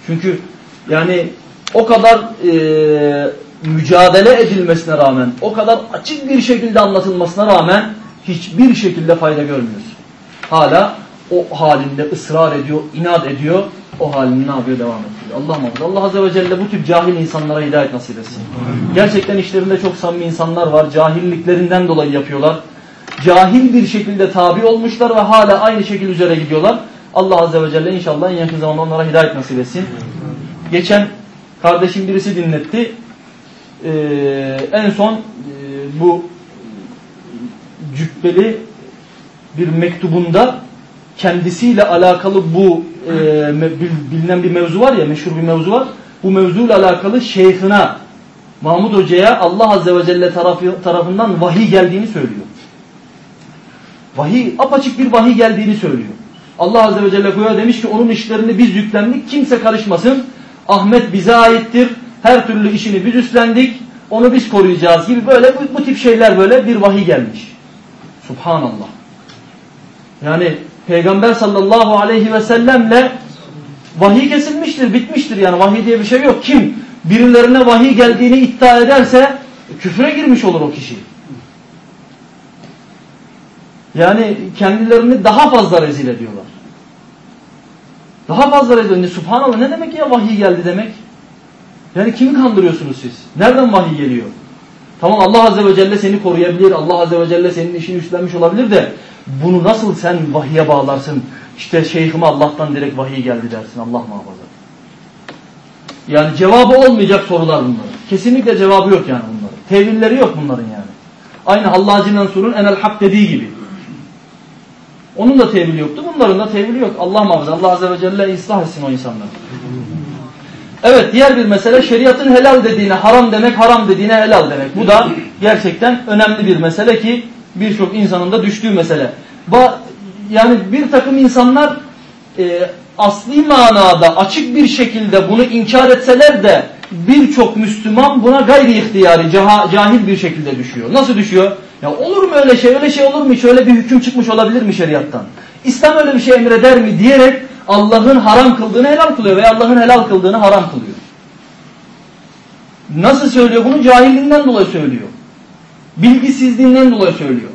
Çünkü yani o kadar e, mücadele edilmesine rağmen, o kadar açık bir şekilde anlatılmasına rağmen hiçbir şekilde fayda görmüyoruz. Hala o halinde ısrar ediyor, inat ediyor o halini ne yapıyor devam ettiriyor. Allah muhafaza. Allah Azze ve Celle bu tip cahil insanlara hidayet nasip etsin. Gerçekten işlerinde çok samimi insanlar var. Cahilliklerinden dolayı yapıyorlar. Cahil bir şekilde tabi olmuşlar ve hala aynı şekilde üzere gidiyorlar. Allah Azze ve Celle inşallah en yakın zamanda onlara hidayet nasip etsin. Geçen kardeşim birisi dinletti. Ee, en son e, bu cübbeli bir mektubunda kendisiyle alakalı bu e, bilinen bir mevzu var ya, meşhur bir mevzu var. Bu mevzuyla alakalı şeyhine, Mahmud Hoca'ya Allah Azze ve Celle tarafı, tarafından vahiy geldiğini söylüyor. Vahiy, apaçık bir vahiy geldiğini söylüyor. Allah Azze ve Celle koya demiş ki onun işlerini biz yüklendik, kimse karışmasın. Ahmet bize aittir, her türlü işini biz üstlendik, onu biz koruyacağız gibi böyle bu, bu tip şeyler böyle bir vahiy gelmiş. Subhanallah. Yani Peygamber sallallahu aleyhi ve sellemle vahiy kesilmiştir, bitmiştir yani vahiy diye bir şey yok. Kim birilerine vahiy geldiğini iddia ederse küfre girmiş olur o kişi. Yani kendilerini daha fazla rezil ediyorlar. Daha fazla rezil ediyorlar. Subhanallah ne demek ya vahiy geldi demek? Yani kimi kandırıyorsunuz siz? Nereden vahiy geliyor? Tamam Allah Azze ve Celle seni koruyabilir. Allah Azze ve Celle senin işini üstlenmiş olabilir de bunu nasıl sen vahiye bağlarsın? İşte şeyhime Allah'tan direkt vahiy geldi dersin. Allah muhafaza. Yani cevabı olmayacak sorular bunlar. Kesinlikle cevabı yok yani bunların. Tevilleri yok bunların yani. Aynı Hallacı Mensur'un enel hak dediği gibi. Onun da tevili yoktu. Bunların da tevili yok. Allah muhafaza. Allah Azze ve Celle ıslah etsin o insanları. Evet diğer bir mesele şeriatın helal dediğine haram demek, haram dediğine helal demek. Bu da gerçekten önemli bir mesele ki birçok insanın da düştüğü mesele. Ba yani bir takım insanlar e, asli manada açık bir şekilde bunu inkar etseler de birçok Müslüman buna gayri ihtiyari, cahil bir şekilde düşüyor. Nasıl düşüyor? Ya olur mu öyle şey, öyle şey olur mu hiç, öyle bir hüküm çıkmış olabilir mi şeriattan? İslam öyle bir şey emreder mi diyerek Allah'ın haram kıldığını helal kılıyor veya Allah'ın helal kıldığını haram kılıyor. Nasıl söylüyor bunu? Cahilliğinden dolayı söylüyor. Bilgisizliğinden dolayı söylüyor.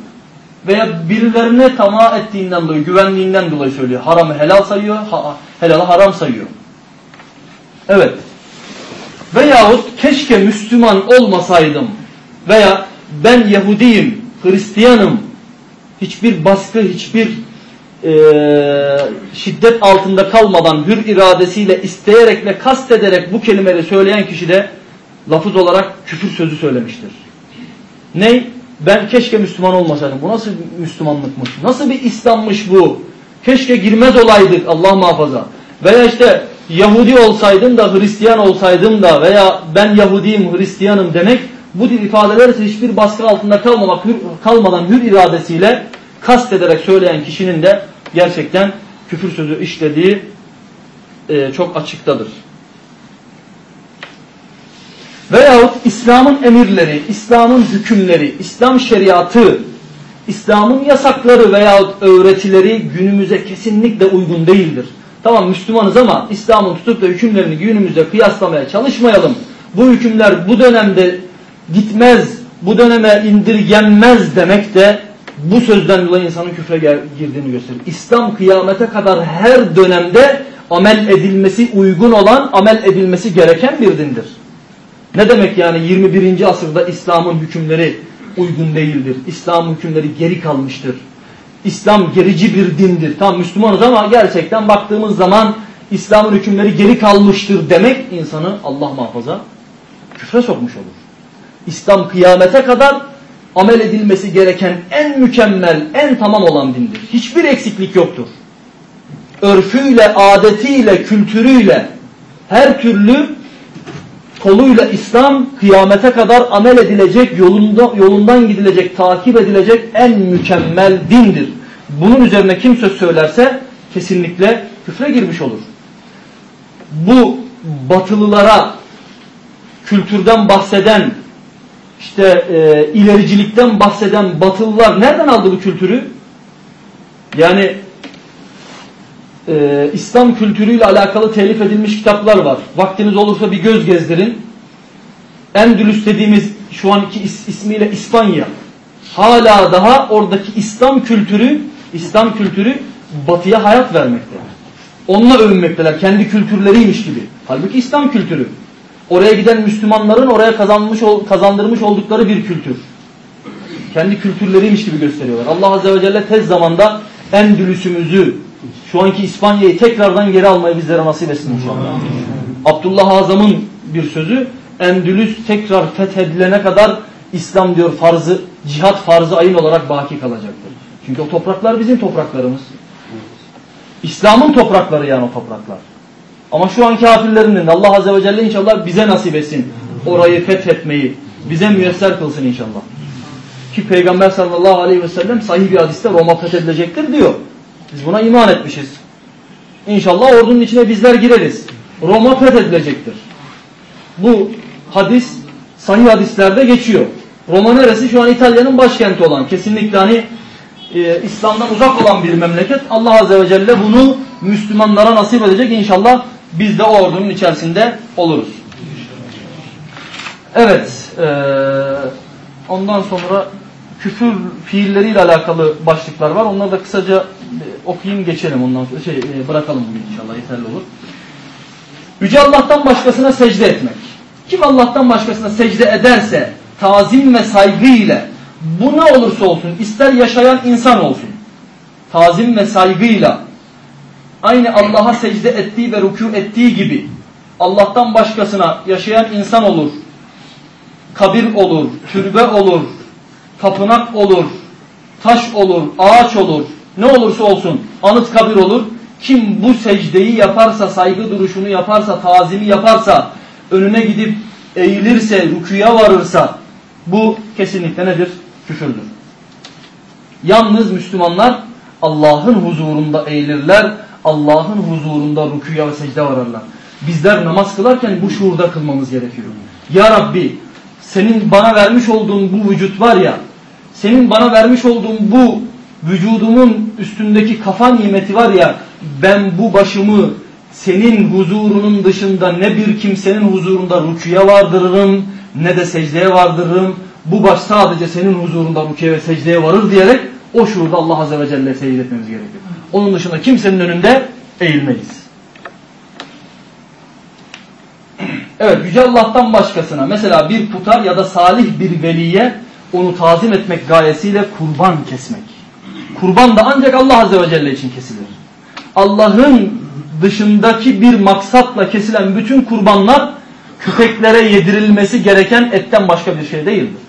Veya birilerine tamah ettiğinden dolayı, güvenliğinden dolayı söylüyor. Haramı helal sayıyor, ha helalı haram sayıyor. Evet. Veyahut keşke Müslüman olmasaydım veya ben Yahudiyim, Hristiyanım, hiçbir baskı, hiçbir e, şiddet altında kalmadan hür iradesiyle isteyerek ve kastederek bu kelimeleri söyleyen kişi de lafız olarak küfür sözü söylemiştir. Ney? Ben keşke Müslüman olmasaydım. Bu nasıl Müslümanlıkmış? Nasıl bir İslam'mış bu? Keşke girmez olaydık Allah muhafaza. Veya işte Yahudi olsaydım da Hristiyan olsaydım da veya ben Yahudiyim Hristiyanım demek bu tip ifadeler ise hiçbir baskı altında kalmamak, hür, kalmadan hür iradesiyle kast ederek söyleyen kişinin de gerçekten küfür sözü işlediği e, çok açıktadır. Veyahut İslam'ın emirleri, İslam'ın hükümleri, İslam şeriatı, İslam'ın yasakları veyahut öğretileri günümüze kesinlikle uygun değildir. Tamam Müslümanız ama İslam'ın tutup da hükümlerini günümüzde kıyaslamaya çalışmayalım. Bu hükümler bu dönemde gitmez, bu döneme indirgenmez demek de bu sözden dolayı insanın küfre girdiğini gösterir. İslam kıyamete kadar her dönemde amel edilmesi uygun olan, amel edilmesi gereken bir dindir. Ne demek yani 21. asırda İslam'ın hükümleri uygun değildir. İslam hükümleri geri kalmıştır. İslam gerici bir dindir. Tam Müslümanız ama gerçekten baktığımız zaman İslam'ın hükümleri geri kalmıştır demek insanı Allah muhafaza küfre sokmuş olur. İslam kıyamete kadar amel edilmesi gereken en mükemmel, en tamam olan dindir. Hiçbir eksiklik yoktur. Örfüyle, adetiyle, kültürüyle her türlü koluyla İslam kıyamete kadar amel edilecek, yolunda, yolundan gidilecek, takip edilecek en mükemmel dindir. Bunun üzerine kim söz söylerse kesinlikle küfre girmiş olur. Bu batılılara kültürden bahseden, işte e, ilericilikten bahseden batılılar nereden aldı bu kültürü? Yani e, İslam kültürüyle alakalı telif edilmiş kitaplar var. Vaktiniz olursa bir göz gezdirin. Endülüs dediğimiz şu anki is, ismiyle İspanya. Hala daha oradaki İslam kültürü, İslam kültürü batıya hayat vermekte. Onunla övünmekteler. Kendi kültürleriymiş gibi. Halbuki İslam kültürü. Oraya giden Müslümanların oraya kazanmış kazandırmış oldukları bir kültür. Kendi kültürleriymiş gibi gösteriyorlar. Allah Azze ve Celle tez zamanda Endülüs'ümüzü, şu anki İspanya'yı tekrardan geri almayı bizlere nasip etsin inşallah. Abdullah Azam'ın bir sözü Endülüs tekrar fethedilene kadar İslam diyor farzı, cihat farzı ayın olarak baki kalacaktır. Çünkü o topraklar bizim topraklarımız. İslam'ın toprakları yani o topraklar. Ama şu an kafirlerinin Allah Azze ve Celle inşallah bize nasip etsin. Orayı fethetmeyi bize müyesser kılsın inşallah. Ki Peygamber sallallahu aleyhi ve sellem sahih bir hadiste Roma fethedilecektir diyor. Biz buna iman etmişiz. İnşallah ordunun içine bizler gireriz. Roma fethedilecektir. Bu hadis sahih hadislerde geçiyor. Roma neresi? Şu an İtalya'nın başkenti olan. Kesinlikle hani e, İslam'dan uzak olan bir memleket. Allah Azze ve Celle bunu Müslümanlara nasip edecek. İnşallah biz de o ordunun içerisinde oluruz. Evet. E, ondan sonra küfür fiilleriyle alakalı başlıklar var. Onları da kısaca e, okuyayım geçelim ondan sonra şey e, bırakalım bugün inşallah yeterli olur. Yüce Allah'tan başkasına secde etmek. Kim Allah'tan başkasına secde ederse tazim ve saygı ile bu ne olursa olsun ister yaşayan insan olsun tazim ve saygıyla aynı Allah'a secde ettiği ve rükû ettiği gibi Allah'tan başkasına yaşayan insan olur, kabir olur, türbe olur, tapınak olur, taş olur, ağaç olur, ne olursa olsun anıt kabir olur. Kim bu secdeyi yaparsa, saygı duruşunu yaparsa, tazimi yaparsa, önüne gidip eğilirse, rüküya varırsa bu kesinlikle nedir? Küfürdür. Yalnız Müslümanlar Allah'ın huzurunda eğilirler, Allah'ın huzurunda rüküya ve secde vararlar. Bizler namaz kılarken bu şuurda kılmamız gerekiyor. Ya Rabbi senin bana vermiş olduğun bu vücut var ya, senin bana vermiş olduğun bu vücudumun üstündeki kafa nimeti var ya, ben bu başımı senin huzurunun dışında ne bir kimsenin huzurunda rüküye vardırırım ne de secdeye vardırırım. Bu baş sadece senin huzurunda rüküye ve secdeye varır diyerek o şuurda Allah Azze ve Celle'ye secde etmemiz gerekiyor. Onun dışında kimsenin önünde eğilmeyiz. Evet Yüce Allah'tan başkasına mesela bir putar ya da salih bir veliye onu tazim etmek gayesiyle kurban kesmek. Kurban da ancak Allah Azze ve Celle için kesilir. Allah'ın dışındaki bir maksatla kesilen bütün kurbanlar köpeklere yedirilmesi gereken etten başka bir şey değildir.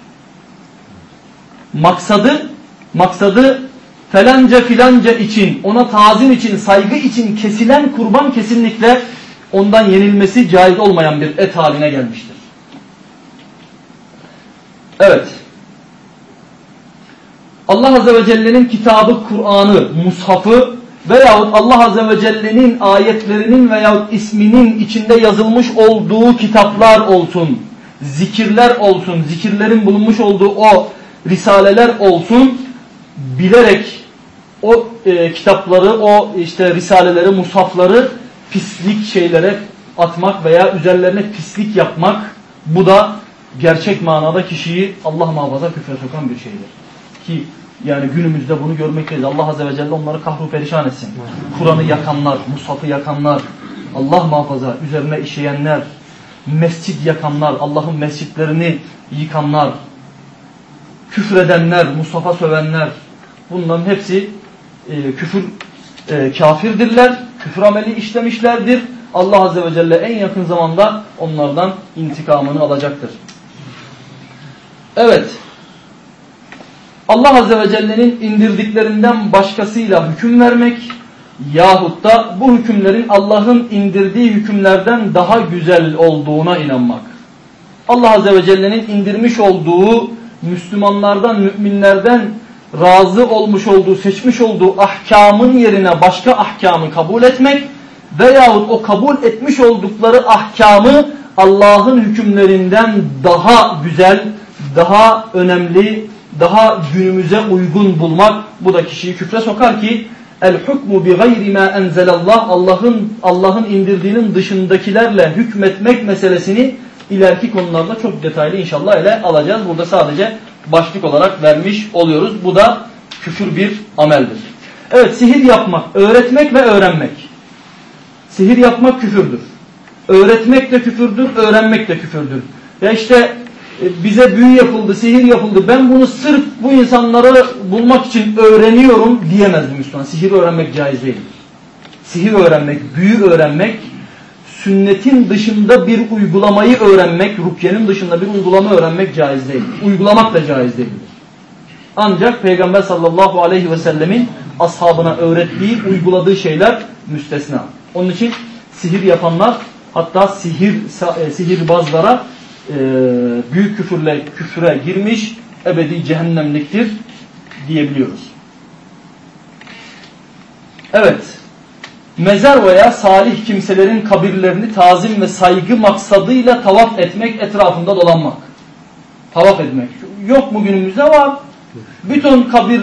Maksadı maksadı felanca filanca için, ona tazim için, saygı için kesilen kurban kesinlikle ondan yenilmesi caiz olmayan bir et haline gelmiştir. Evet. Allah Azze ve Celle'nin kitabı Kur'an'ı, mushafı veyahut Allah Azze ve Celle'nin ayetlerinin veyahut isminin içinde yazılmış olduğu kitaplar olsun, zikirler olsun, zikirlerin bulunmuş olduğu o risaleler olsun, bilerek o e, kitapları, o işte risaleleri, mushafları pislik şeylere atmak veya üzerlerine pislik yapmak bu da gerçek manada kişiyi Allah muhafaza küfre sokan bir şeydir. Ki yani günümüzde bunu görmekteyiz. Allah Azze ve Celle onları kahru perişan etsin. Kur'an'ı yakanlar, Musaf'ı yakanlar, Allah muhafaza üzerine işeyenler, mescit yakanlar, Allah'ın mescitlerini yıkanlar, küfredenler, Mustafa sövenler bunların hepsi e, küfür e, kafirdirler. Küfür ameli işlemişlerdir. Allah Azze ve Celle en yakın zamanda onlardan intikamını alacaktır. Evet. Allah Azze ve Celle'nin indirdiklerinden başkasıyla hüküm vermek yahut da bu hükümlerin Allah'ın indirdiği hükümlerden daha güzel olduğuna inanmak. Allah Azze ve Celle'nin indirmiş olduğu Müslümanlardan, müminlerden razı olmuş olduğu, seçmiş olduğu ahkamın yerine başka ahkamı kabul etmek veyahut o kabul etmiş oldukları ahkamı Allah'ın hükümlerinden daha güzel, daha önemli, daha günümüze uygun bulmak bu da kişiyi küfre sokar ki el hukmu bi gayri ma enzelallah Allah'ın Allah'ın indirdiğinin dışındakilerle hükmetmek meselesini ileriki konularda çok detaylı inşallah ele alacağız. Burada sadece başlık olarak vermiş oluyoruz. Bu da küfür bir ameldir. Evet sihir yapmak, öğretmek ve öğrenmek. Sihir yapmak küfürdür. Öğretmek de küfürdür, öğrenmek de küfürdür. Ya işte e, bize büyü yapıldı, sihir yapıldı. Ben bunu sırf bu insanları bulmak için öğreniyorum diyemez Müslüman. Sihir öğrenmek caiz değildir. Sihir öğrenmek, büyü öğrenmek, sünnetin dışında bir uygulamayı öğrenmek, rukyenin dışında bir uygulama öğrenmek caiz değildir. Uygulamak da caiz değildir. Ancak Peygamber sallallahu aleyhi ve sellemin ashabına öğrettiği, uyguladığı şeyler müstesna. Onun için sihir yapanlar hatta sihir e, sihirbazlara e, büyük küfürle küfre girmiş, ebedi cehennemliktir diyebiliyoruz. Evet, mezar veya salih kimselerin kabirlerini tazim ve saygı maksadıyla tavaf etmek, etrafında dolanmak. Tavaf etmek. Yok mu günümüzde var. Bütün kabir,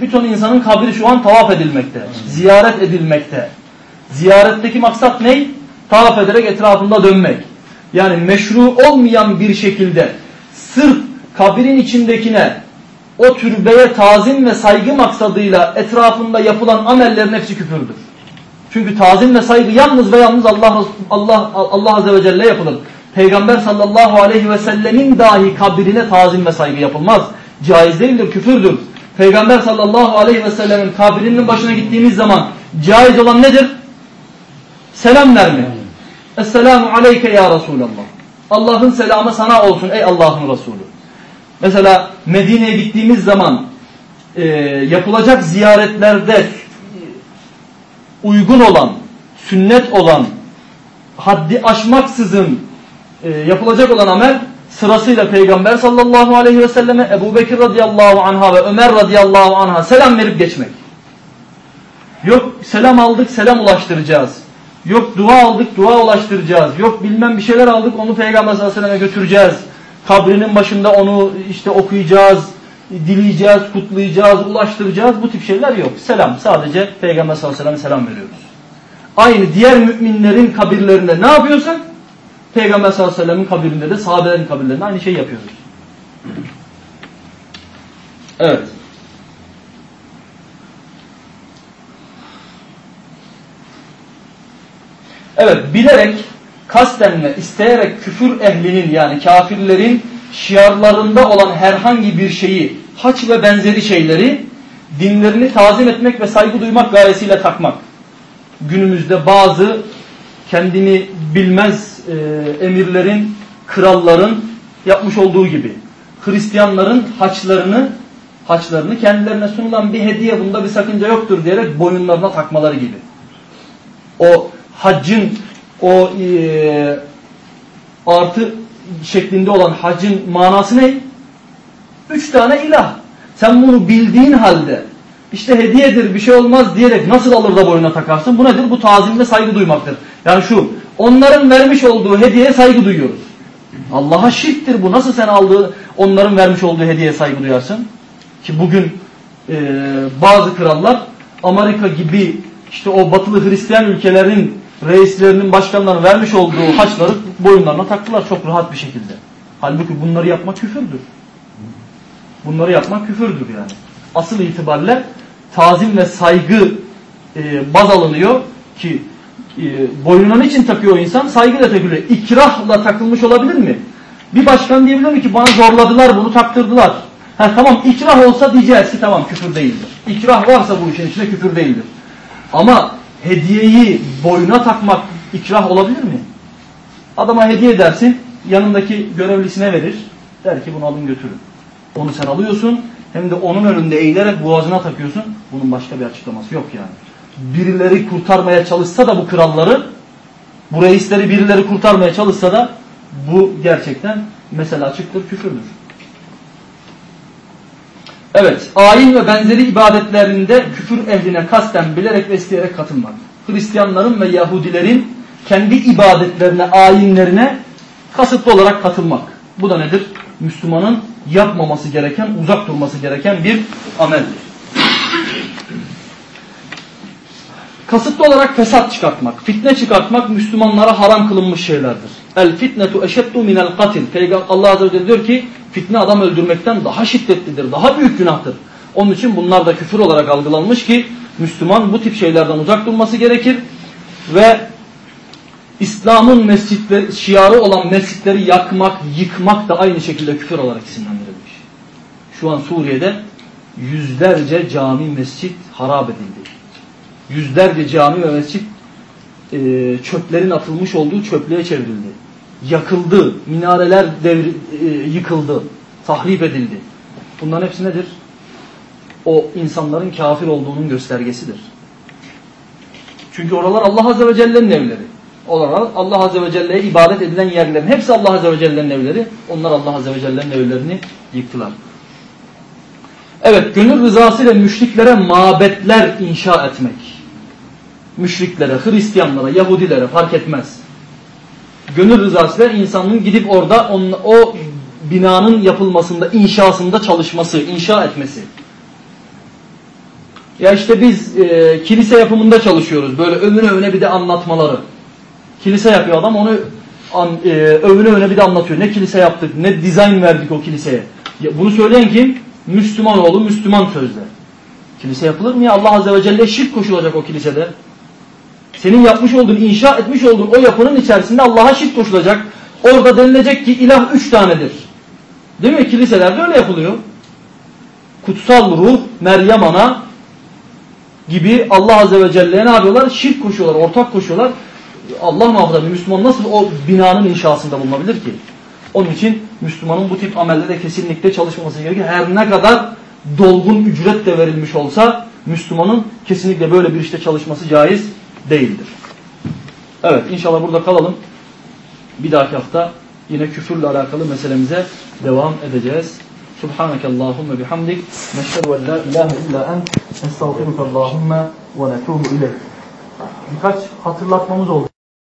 bütün insanın kabri şu an tavaf edilmekte. Ziyaret edilmekte. Ziyaretteki maksat ne? Tavaf ederek etrafında dönmek. Yani meşru olmayan bir şekilde sırf kabrin içindekine o türbeye tazim ve saygı maksadıyla etrafında yapılan amellerin hepsi küfürdür. Çünkü tazim ve saygı yalnız ve yalnız Allah Allah Allah Azze ve Celle yapılır. Peygamber sallallahu aleyhi ve sellemin dahi kabrine tazim ve saygı yapılmaz. Caiz değildir, küfürdür. Peygamber sallallahu aleyhi ve sellemin kabrinin başına gittiğimiz zaman caiz olan nedir? Selam verme. Esselamu aleyke ya Resulallah. Allah'ın selamı sana olsun ey Allah'ın Resulü. Mesela Medine'ye gittiğimiz zaman e, yapılacak ziyaretlerde uygun olan, sünnet olan, haddi aşmaksızın e, yapılacak olan amel sırasıyla Peygamber sallallahu aleyhi ve selleme Ebu Bekir radıyallahu anha ve Ömer radıyallahu anha selam verip geçmek. Yok selam aldık selam ulaştıracağız. Yok dua aldık dua ulaştıracağız. Yok bilmem bir şeyler aldık onu Peygamber sallallahu aleyhi ve selleme götüreceğiz. Kabrinin başında onu işte okuyacağız, dileyeceğiz, kutlayacağız, ulaştıracağız. Bu tip şeyler yok. Selam sadece Peygamber sallallahu aleyhi ve selleme selam veriyoruz. Aynı diğer müminlerin kabirlerinde ne yapıyorsun? Peygamber sallallahu aleyhi ve sellem'in kabirinde de sahabelerin kabirlerinde aynı şeyi yapıyoruz. Evet. Evet bilerek, kasten ve isteyerek küfür ehlinin yani kafirlerin şiarlarında olan herhangi bir şeyi, haç ve benzeri şeyleri dinlerini tazim etmek ve saygı duymak gayesiyle takmak. Günümüzde bazı kendini bilmez e, emirlerin, kralların yapmış olduğu gibi Hristiyanların haçlarını haçlarını kendilerine sunulan bir hediye bunda bir sakınca yoktur diyerek boyunlarına takmaları gibi. O haccın o e, artı şeklinde olan hacın manası ne? Üç tane ilah. Sen bunu bildiğin halde işte hediyedir bir şey olmaz diyerek nasıl alır da boynuna takarsın? Bu nedir? Bu tazim ve saygı duymaktır. Yani şu onların vermiş olduğu hediyeye saygı duyuyoruz. Allah'a şirktir bu. Nasıl sen aldığı onların vermiş olduğu hediyeye saygı duyarsın? Ki bugün e, bazı krallar Amerika gibi işte o batılı Hristiyan ülkelerin reislerinin başkanlarının vermiş olduğu haçları boyunlarına taktılar çok rahat bir şekilde. Halbuki bunları yapmak küfürdür. Bunları yapmak küfürdür yani. Asıl itibariyle tazim ve saygı e, baz alınıyor ki e, boynuna niçin takıyor insan? Saygıyla takılıyor. İkrahla takılmış olabilir mi? Bir başkan diyebilir mi ki bana zorladılar bunu taktırdılar. Ha, tamam ikrah olsa diyeceğiz ki tamam küfür değildir. İkrah varsa bu işin içinde küfür değildir. Ama hediyeyi boyuna takmak ikrah olabilir mi? Adama hediye edersin, yanındaki görevlisine verir. Der ki bunu alın götürün. Onu sen alıyorsun, hem de onun önünde eğilerek boğazına takıyorsun. Bunun başka bir açıklaması yok yani. Birileri kurtarmaya çalışsa da bu kralları, bu reisleri birileri kurtarmaya çalışsa da bu gerçekten mesela açıktır, küfürdür. Evet, ayin ve benzeri ibadetlerinde küfür ehline kasten bilerek ve isteyerek katılmak. Hristiyanların ve Yahudilerin kendi ibadetlerine, ayinlerine kasıtlı olarak katılmak. Bu da nedir? Müslümanın yapmaması gereken, uzak durması gereken bir ameldir. Kasıtlı olarak fesat çıkartmak, fitne çıkartmak Müslümanlara haram kılınmış şeylerdir. El fitnetu eşeddu minel katil. Peygamber Allah Azze ve Celle diyor ki fitne adam öldürmekten daha şiddetlidir, daha büyük günahtır. Onun için bunlar da küfür olarak algılanmış ki Müslüman bu tip şeylerden uzak durması gerekir ve İslam'ın mescitleri, şiarı olan mescitleri yakmak, yıkmak da aynı şekilde küfür olarak isimlendirilmiş. Şu an Suriye'de yüzlerce cami, mescit harap edildi. Yüzlerce cami ve mescit e, çöplerin atılmış olduğu çöplüğe çevrildi. Yakıldı, minareler devri, e, yıkıldı, tahrip edildi. Bunların hepsi nedir? O insanların kafir olduğunun göstergesidir. Çünkü oralar Allah Azze ve Celle'nin evleri. Oralar Allah Azze ve Celle'ye ibadet edilen yerlerin hepsi Allah Azze ve Celle'nin evleri. Onlar Allah Azze ve Celle'nin evlerini yıktılar. Evet, gönül rızası ile müşriklere mabetler inşa etmek. Müşriklere, Hristiyanlara, Yahudilere fark etmez. Gönül rızası ile insanın gidip orada on, o binanın yapılmasında, inşasında çalışması, inşa etmesi. Ya işte biz e, kilise yapımında çalışıyoruz. Böyle övüne övüne bir de anlatmaları. Kilise yapıyor adam onu an, e, övüne övüne bir de anlatıyor. Ne kilise yaptık, ne dizayn verdik o kiliseye. Ya bunu söyleyen kim? Müslüman oğlu Müslüman sözde. Kilise yapılır mı ya? Allah Azze ve Celle şirk koşulacak o kilisede. Senin yapmış olduğun, inşa etmiş olduğun o yapının içerisinde Allah'a şirk koşulacak. Orada denilecek ki ilah üç tanedir. Değil mi? Kiliselerde öyle yapılıyor. Kutsal ruh, Meryem ana gibi Allah Azze ve Celle'ye ne yapıyorlar? Şirk koşuyorlar, ortak koşuyorlar. Allah muhafaza bir Müslüman nasıl o binanın inşasında bulunabilir ki? Onun için Müslümanın bu tip amellere kesinlikle çalışmaması gerekir. Her ne kadar dolgun ücret de verilmiş olsa Müslümanın kesinlikle böyle bir işte çalışması caiz değildir. Evet inşallah burada kalalım. Bir dahaki hafta yine küfürle alakalı meselemize devam edeceğiz. Subhaneke Allahümme bihamdik. Neşhedü en la ilahe illa ent. Estağfiruke Allahümme ve netubu ileyk. Birkaç hatırlatmamız oldu.